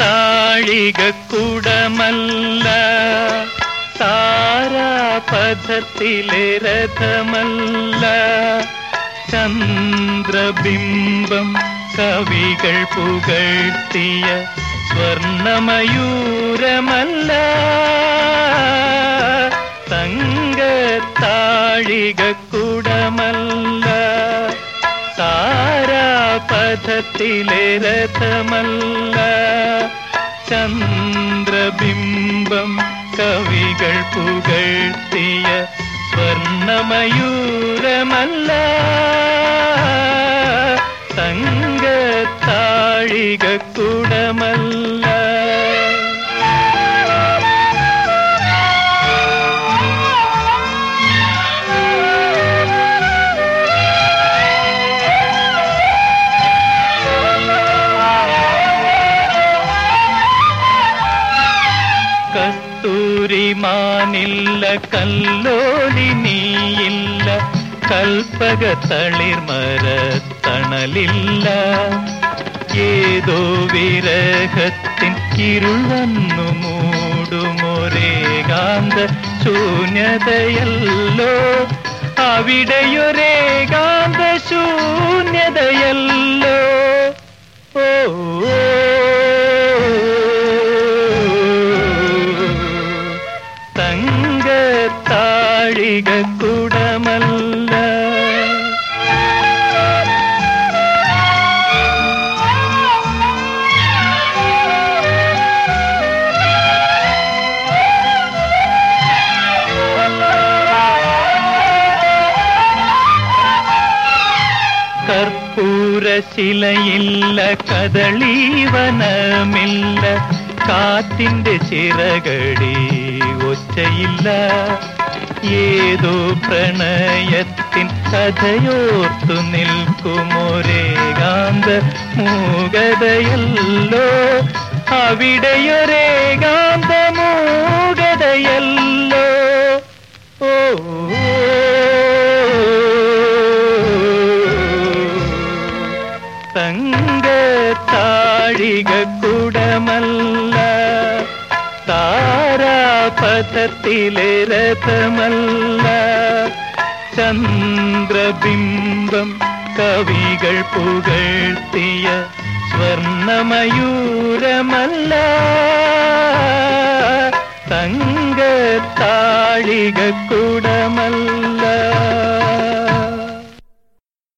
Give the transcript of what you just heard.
താഴികക്കുടമല്ല താരാപഥത്തിലെ രഥമല്ല. ചന്ദ്രബിംബം കവികൾ പുകഴ്ത്തിയ സ്വർണമയൂരമല്ല. തങ്കത്താഴികക്കുടമല്ല താരാപഥത്തിലെ രഥമല്ല. ചന്ദ്രബിംബം കവികൾ പുകഴ്ത്തിയ സ്വർണമയൂരമല്ല. തങ്കത്താഴികക്കുടമല്ല കസ്തൂരിമാനില്ല കല്ലോലിനിയില്ല കൽപ്പക തളിർമര തണലില്ല ഏതോ വിരഹത്തിൻ ഇരുൾ വന്നു മൂടുമൊരേകാന്ത ശൂന്യതയല്ലോ. അവിടെയൊരേകാന്ത ശൂന്യതയല്ലോ. ഓ. താഴിക കുടമല്ല കർപ്പൂരശിലയില്ല കദളീവനമില്ല. കാറ്റിന്റെ ചിറകടി ഒച്ചയില്ല. ഏതോ പ്രണയത്തിൻ കഥയോർത്തു നിൽക്കുമൊരേകാന്ത മൂകതയല്ലോ? അവിടെയൊരേകാന്ത മൂകതയല്ലോ? ഓ തങ്ക താഴിക താരാപഥത്തിലെ രഥമല്ല. ചന്ദ്രബിംബം കവികൾ പുകഴ്ത്തിയ സ്വർണമയൂരമല്ല. തങ്ക താഴിക കുടമല്ല.